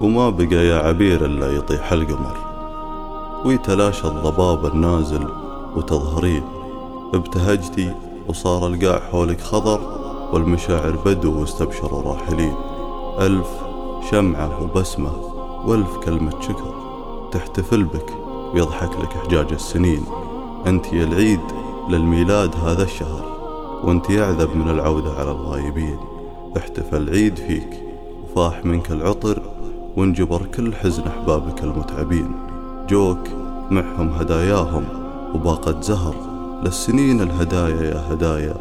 وما بقى يا عبير إلا يطيح القمر. ويتلاشى الضباب النازل وتظهرين. ابتهجتي وصار القاع حولك خضر والمشاعر بدو واستبشروا راحلين ألف شمعة وبسمة وألف كلمة شكر تحتفل بك ويضحك لك حجاج السنين. أنت يا العيد للميلاد هذا الشهر وأنت يعذب من العودة على الغايبين. احتفل عيد فيك وفاح منك العطر وانجبر كل حزن أحبابك المتعبين. جوك معهم هداياهم وباقة زهر. للسنين الهدايا يا هدايا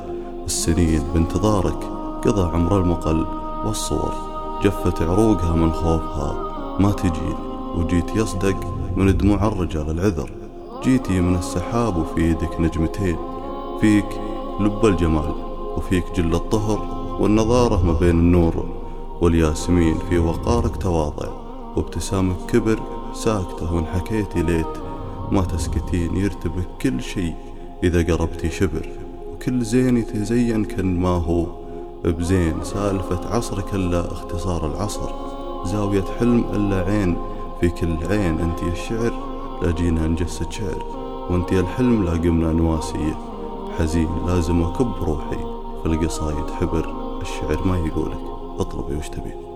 السنين بانتظارك قضى عمر المقل والصور. جفت عروقها من خوفها ما تجي وجيت يصدق من دموع الرجال العذر جيتي من السحاب وفي يدك نجمتين. فيك لب الجمال وفيك جل الطهر والنضارة ما بين النور. والياسمين في وقارك تواضع وابتسامك كبر ساكتة وان حكيتي ليت. ما تسكتين يرتبك كل شي إذا قربتي شبر وكل زين يتزين كان ما هو. بزين سالفة عصرك إلا اختصار العصر زاوية حلم إلا عين. في كل عين أنت الشعر لا جينا نجسد شعر وأنت الحلم لا قمنا نواسيه حزين لازم أكب روحي في القصايد حبر الشعر ما يقولك. اطلبي واشتبي